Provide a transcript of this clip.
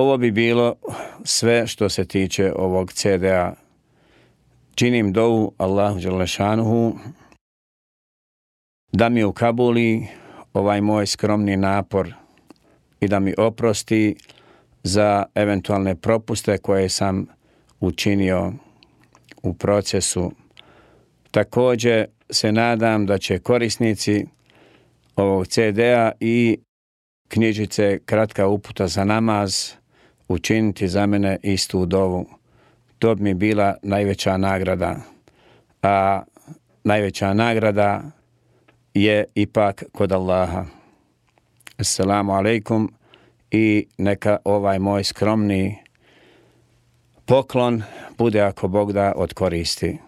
Ovo bi bilo sve što se tiče ovog CD-a. Činim dovu Allahu Đalešanuhu da mi ukabuli ovaj moj skromni napor i da mi oprosti za eventualne propuste koje sam učinio u procesu. Također se nadam da će korisnici ovog CD-a i knjižice Kratka uputa za namaz učiniti za mene istu dovu. To bi mi bila najveća nagrada. A najveća nagrada je ipak kod Allaha. Assalamu alaikum i neka ovaj moj skromni poklon bude ako Bog da od koristi.